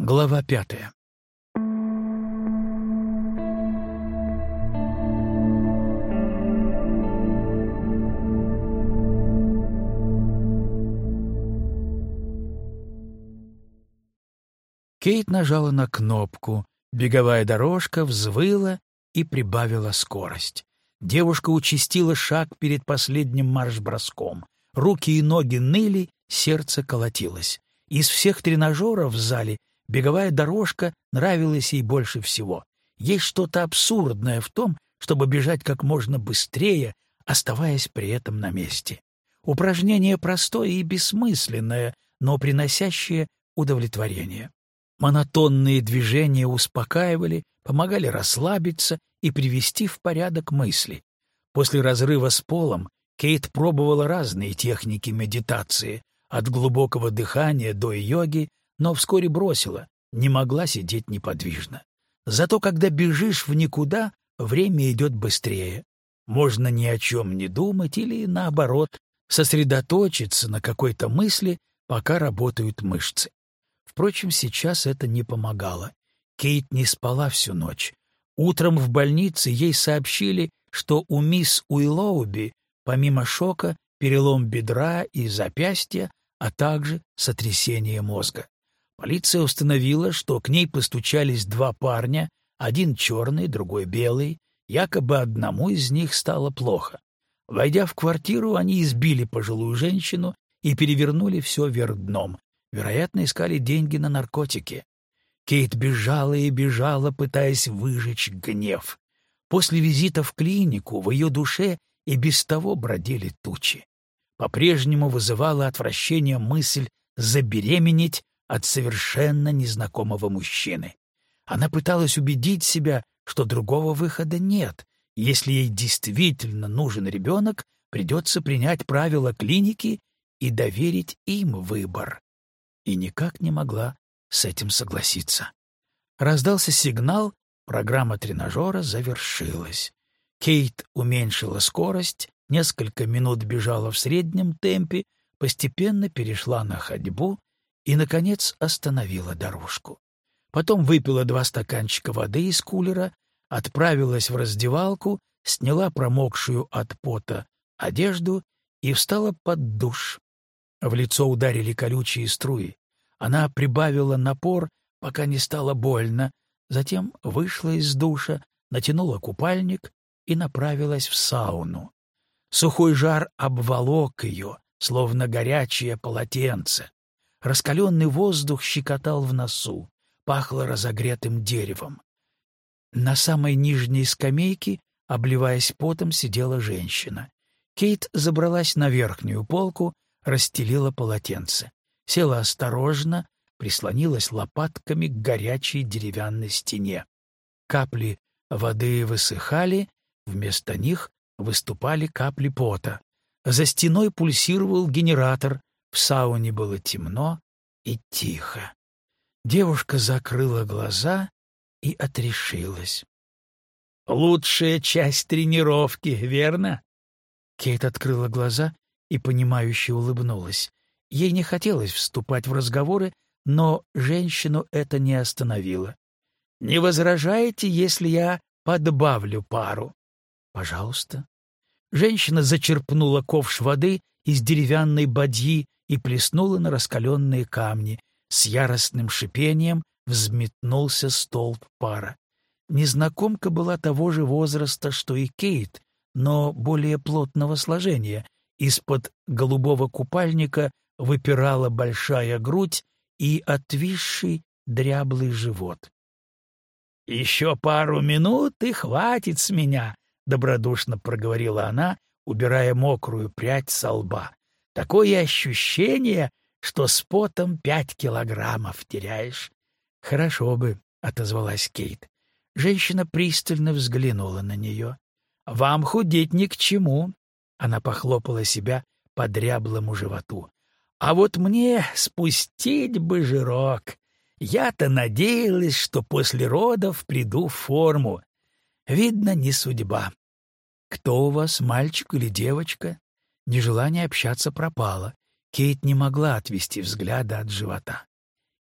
Глава пятая. Кейт нажала на кнопку, беговая дорожка взвыла и прибавила скорость. Девушка участила шаг перед последним марш-броском. Руки и ноги ныли, сердце колотилось. Из всех тренажеров в зале беговая дорожка нравилась ей больше всего. Есть что-то абсурдное в том, чтобы бежать как можно быстрее, оставаясь при этом на месте. Упражнение простое и бессмысленное, но приносящее удовлетворение. Монотонные движения успокаивали, помогали расслабиться и привести в порядок мысли. После разрыва с полом Кейт пробовала разные техники медитации, от глубокого дыхания до йоги, но вскоре бросила, не могла сидеть неподвижно. Зато когда бежишь в никуда, время идет быстрее. Можно ни о чем не думать или, наоборот, сосредоточиться на какой-то мысли, пока работают мышцы. Впрочем, сейчас это не помогало. Кейт не спала всю ночь. Утром в больнице ей сообщили, что у мисс Уиллоуби, помимо шока, перелом бедра и запястья, а также сотрясение мозга. Полиция установила, что к ней постучались два парня, один черный, другой белый, якобы одному из них стало плохо. Войдя в квартиру, они избили пожилую женщину и перевернули все вверх дном, Вероятно, искали деньги на наркотики. Кейт бежала и бежала, пытаясь выжечь гнев. После визита в клинику в ее душе и без того бродили тучи. По-прежнему вызывала отвращение мысль забеременеть от совершенно незнакомого мужчины. Она пыталась убедить себя, что другого выхода нет. Если ей действительно нужен ребенок, придется принять правила клиники и доверить им выбор и никак не могла с этим согласиться. Раздался сигнал, программа тренажера завершилась. Кейт уменьшила скорость, несколько минут бежала в среднем темпе, постепенно перешла на ходьбу и, наконец, остановила дорожку. Потом выпила два стаканчика воды из кулера, отправилась в раздевалку, сняла промокшую от пота одежду и встала под душ. В лицо ударили колючие струи. Она прибавила напор, пока не стало больно, затем вышла из душа, натянула купальник и направилась в сауну. Сухой жар обволок ее, словно горячее полотенце. Раскаленный воздух щекотал в носу, пахло разогретым деревом. На самой нижней скамейке, обливаясь потом, сидела женщина. Кейт забралась на верхнюю полку, расстелила полотенце села осторожно, прислонилась лопатками к горячей деревянной стене. Капли воды высыхали, вместо них выступали капли пота. За стеной пульсировал генератор, в сауне было темно и тихо. Девушка закрыла глаза и отрешилась. «Лучшая часть тренировки, верно?» Кейт открыла глаза и, понимающе улыбнулась. Ей не хотелось вступать в разговоры, но женщину это не остановило. «Не возражаете, если я подбавлю пару?» «Пожалуйста». Женщина зачерпнула ковш воды из деревянной бадьи и плеснула на раскаленные камни. С яростным шипением взметнулся столб пара. Незнакомка была того же возраста, что и Кейт, но более плотного сложения. Из-под голубого купальника выпирала большая грудь и отвисший дряблый живот. «Еще пару минут и хватит с меня», — добродушно проговорила она, убирая мокрую прядь со лба. «Такое ощущение, что с потом пять килограммов теряешь». «Хорошо бы», — отозвалась Кейт. Женщина пристально взглянула на нее. «Вам худеть ни к чему», — она похлопала себя по дряблому животу. А вот мне спустить бы жирок. Я-то надеялась, что после родов приду в форму. Видно, не судьба. Кто у вас, мальчик или девочка? Нежелание общаться пропало. Кейт не могла отвести взгляда от живота.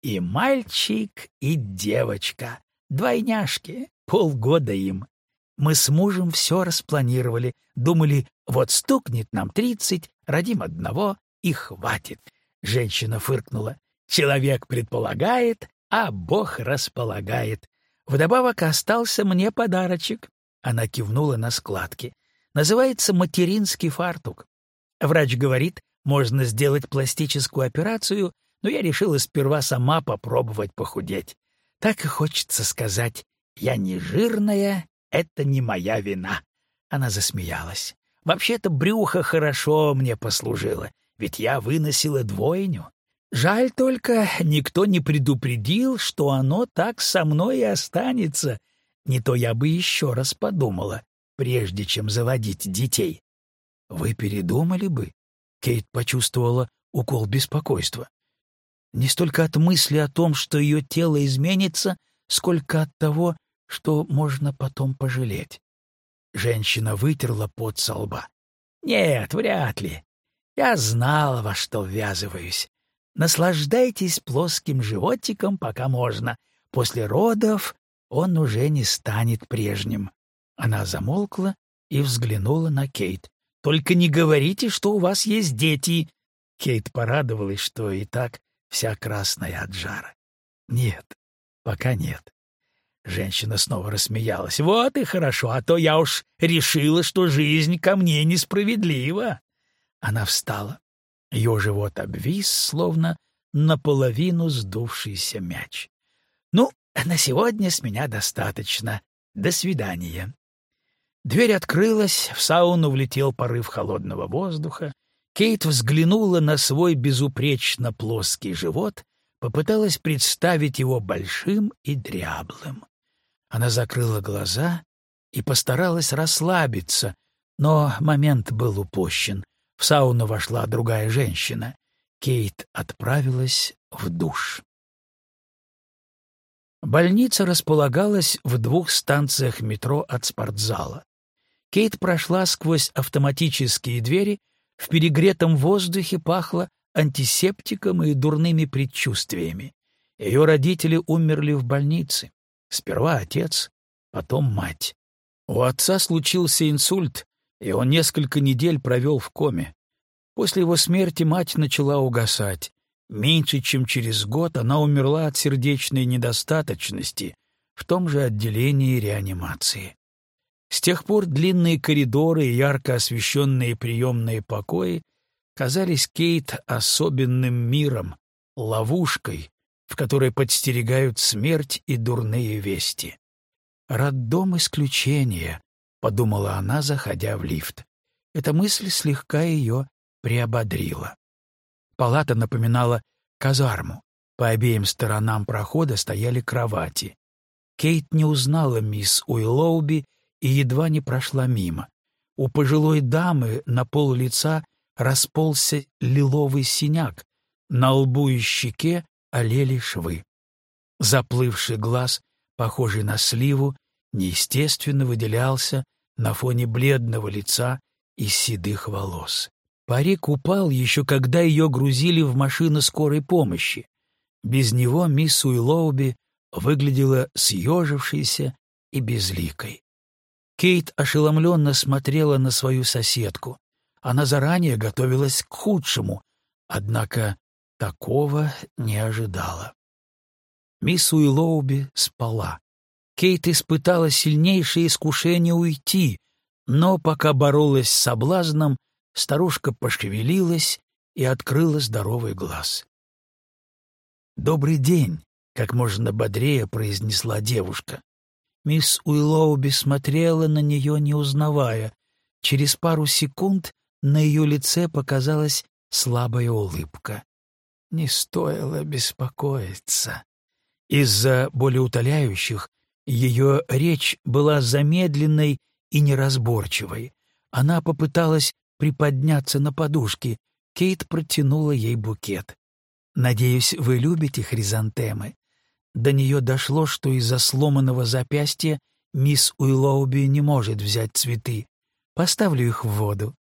И мальчик, и девочка. Двойняшки. Полгода им. Мы с мужем все распланировали. Думали, вот стукнет нам тридцать, родим одного, и хватит. Женщина фыркнула. Человек предполагает, а Бог располагает. Вдобавок остался мне подарочек. Она кивнула на складки. Называется материнский фартук. Врач говорит, можно сделать пластическую операцию, но я решила сперва сама попробовать похудеть. Так и хочется сказать, я не жирная, это не моя вина. Она засмеялась. Вообще-то брюхо хорошо мне послужило, ведь я выносила двойню. Жаль только, никто не предупредил, что оно так со мной и останется. Не то я бы еще раз подумала, прежде чем заводить детей. Вы передумали бы? Кейт почувствовала укол беспокойства. Не столько от мысли о том, что ее тело изменится, сколько от того, что можно потом пожалеть. Женщина вытерла пот со лба. «Нет, вряд ли. Я знала, во что ввязываюсь. Наслаждайтесь плоским животиком, пока можно. После родов он уже не станет прежним». Она замолкла и взглянула на Кейт. «Только не говорите, что у вас есть дети!» Кейт порадовалась, что и так вся красная от жара. «Нет, пока нет». Женщина снова рассмеялась. «Вот и хорошо, а то я уж решила, что жизнь ко мне несправедлива». Она встала. Ее живот обвис, словно наполовину сдувшийся мяч. «Ну, на сегодня с меня достаточно. До свидания». Дверь открылась, в сауну влетел порыв холодного воздуха. Кейт взглянула на свой безупречно плоский живот, попыталась представить его большим и дряблым. Она закрыла глаза и постаралась расслабиться, но момент был упущен. В сауну вошла другая женщина. Кейт отправилась в душ. Больница располагалась в двух станциях метро от спортзала. Кейт прошла сквозь автоматические двери, в перегретом воздухе пахло антисептиком и дурными предчувствиями. Ее родители умерли в больнице. Сперва отец, потом мать. У отца случился инсульт, и он несколько недель провел в коме. После его смерти мать начала угасать. Меньше чем через год она умерла от сердечной недостаточности в том же отделении реанимации. С тех пор длинные коридоры и ярко освещенные приемные покои казались Кейт особенным миром, ловушкой, в которой подстерегают смерть и дурные вести. «Роддом исключения», — подумала она, заходя в лифт. Эта мысль слегка ее приободрила. Палата напоминала казарму. По обеим сторонам прохода стояли кровати. Кейт не узнала мисс Уиллоуби и едва не прошла мимо. У пожилой дамы на пол лица расползся лиловый синяк, на лбу и щеке олели швы. Заплывший глаз, похожий на сливу, неестественно выделялся на фоне бледного лица и седых волос. Парик упал еще когда ее грузили в машину скорой помощи. Без него мисс Уиллоуби выглядела съежившейся и безликой. Кейт ошеломленно смотрела на свою соседку. Она заранее готовилась к худшему, однако Такого не ожидала. Мисс Уиллоуби спала. Кейт испытала сильнейшее искушение уйти, но пока боролась с соблазном, старушка пошевелилась и открыла здоровый глаз. «Добрый день», — как можно бодрее произнесла девушка. Мисс Уиллоуби смотрела на нее, не узнавая. Через пару секунд на ее лице показалась слабая улыбка не стоило беспокоиться. Из-за болеутоляющих ее речь была замедленной и неразборчивой. Она попыталась приподняться на подушке. Кейт протянула ей букет. «Надеюсь, вы любите хризантемы?» До нее дошло, что из-за сломанного запястья мисс Уиллоуби не может взять цветы. Поставлю их в воду.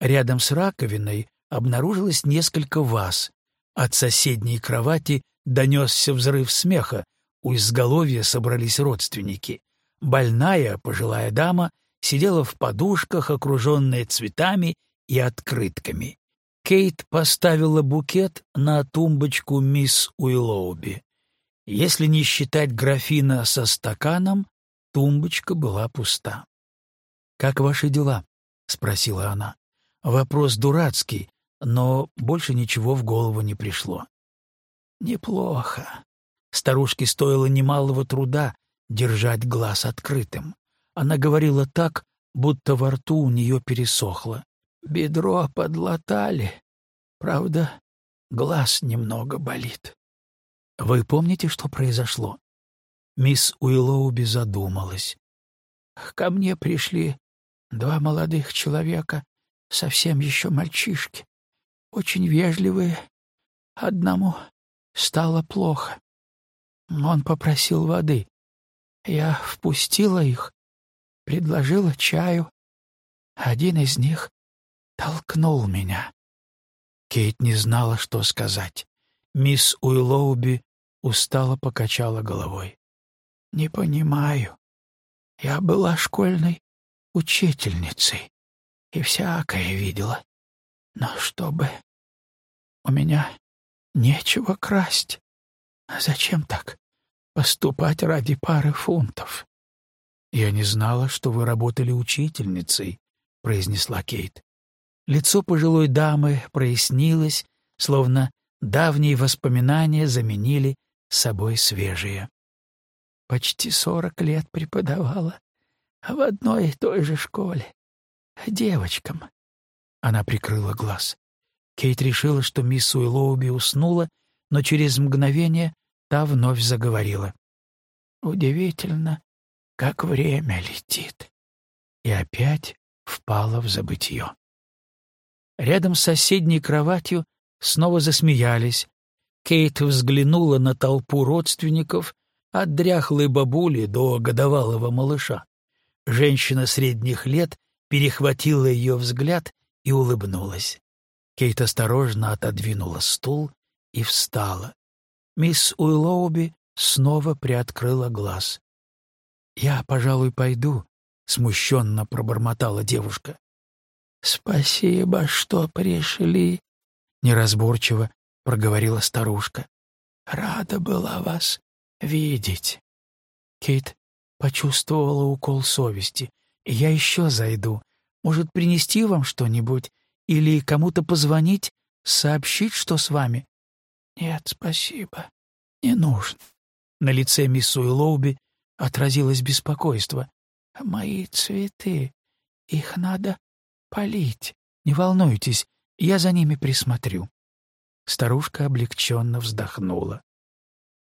Рядом с раковиной обнаружилось несколько ваз. От соседней кровати донесся взрыв смеха. У изголовья собрались родственники. Больная, пожилая дама, сидела в подушках, окруженная цветами и открытками. Кейт поставила букет на тумбочку мисс Уиллоуби. Если не считать графина со стаканом, тумбочка была пуста. «Как ваши дела?» — спросила она. Вопрос дурацкий, но больше ничего в голову не пришло. «Неплохо». Старушке стоило немалого труда держать глаз открытым. Она говорила так, будто во рту у нее пересохло. Бедро подлатали. Правда, глаз немного болит. Вы помните, что произошло? Мисс Уиллоуби задумалась. Ко мне пришли два молодых человека, совсем еще мальчишки, очень вежливые. Одному стало плохо. Он попросил воды. Я впустила их, предложила чаю. Один из них толкнул меня. Кейт не знала, что сказать. Мисс Уиллоуби устало покачала головой. «Не понимаю. Я была школьной учительницей и всякое видела. Но чтобы... У меня нечего красть. А зачем так поступать ради пары фунтов?» «Я не знала, что вы работали учительницей», — произнесла Кейт. Лицо пожилой дамы прояснилось, словно давние воспоминания заменили собой свежие. Почти сорок лет преподавала в одной и той же школе. Девочкам. Она прикрыла глаз. Кейт решила, что мисс Уиллоуби уснула, но через мгновение та вновь заговорила. Удивительно, как время летит. И опять впала в забытье. Рядом с соседней кроватью снова засмеялись. Кейт взглянула на толпу родственников, от дряхлой бабули до годовалого малыша. Женщина средних лет перехватила ее взгляд и улыбнулась. Кейт осторожно отодвинула стул и встала. Мисс Уиллоуби снова приоткрыла глаз. «Я, пожалуй, пойду», — смущенно пробормотала девушка. «Спасибо, что пришли», — неразборчиво проговорила старушка. «Рада была вас видеть». Кейт почувствовала укол совести. «Я еще зайду. Может, принести вам что-нибудь? Или кому-то позвонить, сообщить, что с вами?» «Нет, спасибо. Не нужно». На лице мисс Уиллоуби отразилось беспокойство. «Мои цветы. Их надо полить. Не волнуйтесь, я за ними присмотрю». Старушка облегченно вздохнула.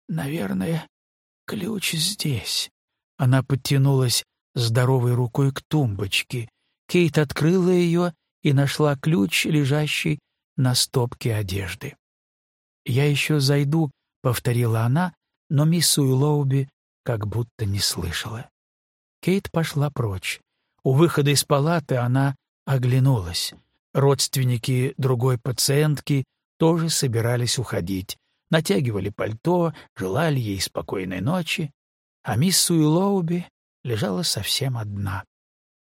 «Наверное, ключ здесь». Она подтянулась здоровой рукой к тумбочке. Кейт открыла ее и нашла ключ, лежащий на стопке одежды. «Я еще зайду», — повторила она, но мисс Уиллоуби как будто не слышала. Кейт пошла прочь. У выхода из палаты она оглянулась. Родственники другой пациентки тоже собирались уходить, натягивали пальто, желали ей спокойной ночи, а мисс Суилоуби лежала совсем одна.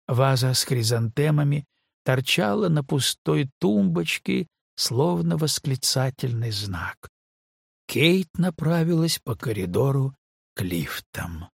Ваза с хризантемами торчала на пустой тумбочке, словно восклицательный знак. Кейт направилась по коридору к лифтам.